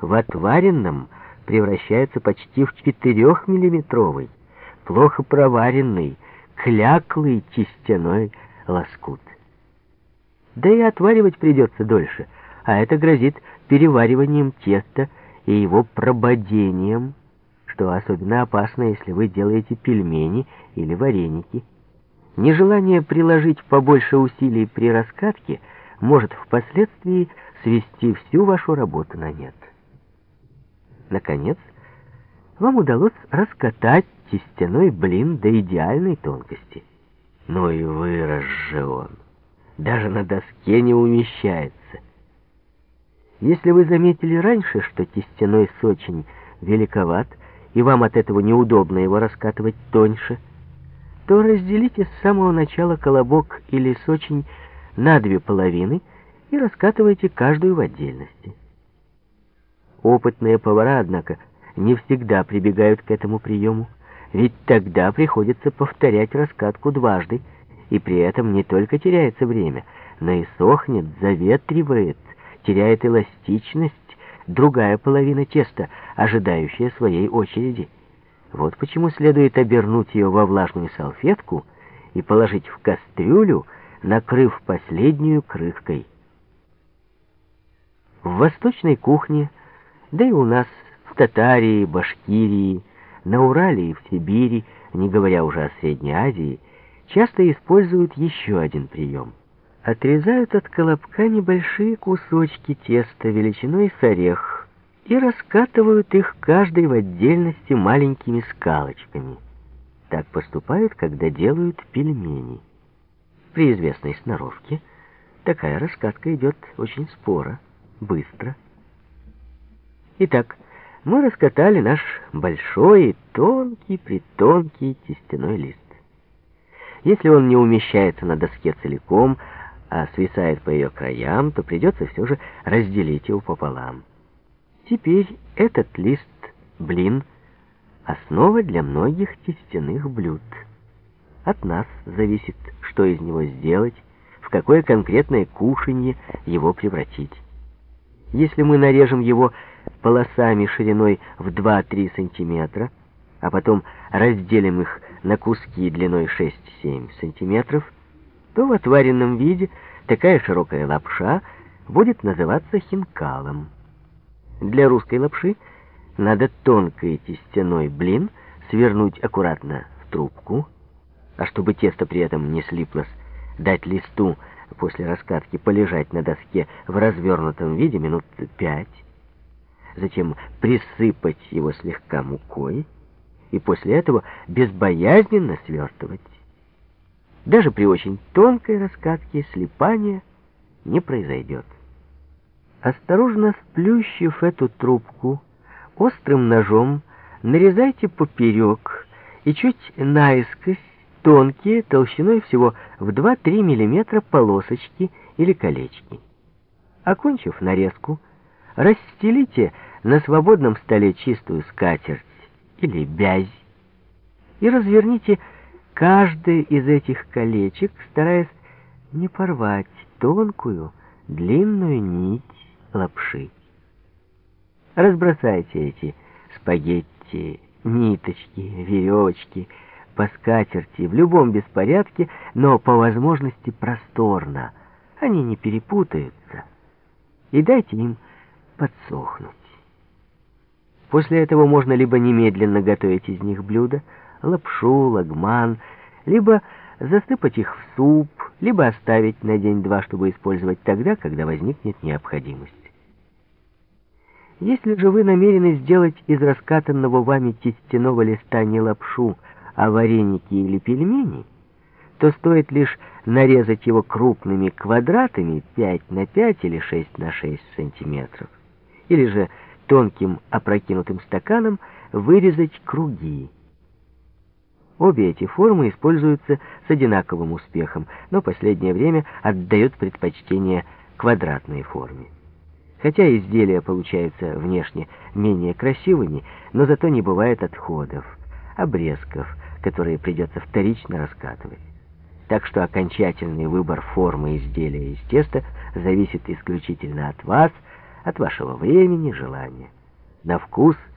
в отваренном превращается почти в 4-миллиметровый, плохо проваренный, кляклый тестяной лоскут. Да и отваривать придется дольше, а это грозит перевариванием теста и его прободением, что особенно опасно, если вы делаете пельмени или вареники. Нежелание приложить побольше усилий при раскатке может впоследствии свести всю вашу работу на нет. Наконец, вам удалось раскатать тестяной блин до идеальной тонкости. Но и вырос же он. Даже на доске не умещается. Если вы заметили раньше, что тестяной сочень великоват, и вам от этого неудобно его раскатывать тоньше, то разделите с самого начала колобок или сочень на две половины и раскатывайте каждую в отдельности. Опытные повара, однако, не всегда прибегают к этому приему, ведь тогда приходится повторять раскатку дважды, и при этом не только теряется время, но и сохнет, заветривает, теряет эластичность другая половина теста, ожидающая своей очереди. Вот почему следует обернуть ее во влажную салфетку и положить в кастрюлю, накрыв последнюю крышкой. В восточной кухне, да и у нас в Татарии, Башкирии, на Урале и в Сибири, не говоря уже о Средней Азии, часто используют еще один прием. Отрезают от колобка небольшие кусочки теста величиной с орех, и раскатывают их каждый в отдельности маленькими скалочками. Так поступают, когда делают пельмени. При известной сноровке такая раскатка идет очень споро, быстро. Итак, мы раскатали наш большой и тонкий-притонкий тестяной лист. Если он не умещается на доске целиком, а свисает по ее краям, то придется все же разделить его пополам. Теперь этот лист, блин, основа для многих тестяных блюд. От нас зависит, что из него сделать, в какое конкретное кушанье его превратить. Если мы нарежем его полосами шириной в 2-3 сантиметра, а потом разделим их на куски длиной 6-7 сантиметров, то в отваренном виде такая широкая лапша будет называться хинкалом. Для русской лапши надо тонкий тестяной блин свернуть аккуратно в трубку, а чтобы тесто при этом не слиплось, дать листу после раскатки полежать на доске в развернутом виде минут пять, затем присыпать его слегка мукой и после этого безбоязненно свертывать. Даже при очень тонкой раскатке слипания не произойдет. Осторожно сплющив эту трубку, острым ножом нарезайте поперек и чуть наискось тонкие, толщиной всего в 2-3 мм полосочки или колечки. Окончив нарезку, расстелите на свободном столе чистую скатерть или бязь и разверните каждое из этих колечек, стараясь не порвать тонкую длинную нить лапши. Разбросайте эти спагетти, ниточки, веревочки по скатерти в любом беспорядке, но по возможности просторно. Они не перепутаются. И дайте им подсохнуть. После этого можно либо немедленно готовить из них блюдо, лапшу, лагман, либо засыпать их в суп, либо оставить на день-два, чтобы использовать тогда, когда возникнет необходимость. Если же вы намерены сделать из раскатанного вами тестяного листа не лапшу, а вареники или пельмени, то стоит лишь нарезать его крупными квадратами 5 на 5 или 6 на 6 сантиметров, или же тонким опрокинутым стаканом вырезать круги. Обе эти формы используются с одинаковым успехом, но последнее время отдают предпочтение квадратной форме. Хотя изделия получаются внешне менее красивыми, но зато не бывает отходов, обрезков, которые придется вторично раскатывать. Так что окончательный выбор формы изделия из теста зависит исключительно от вас, от вашего времени, желания. На вкус –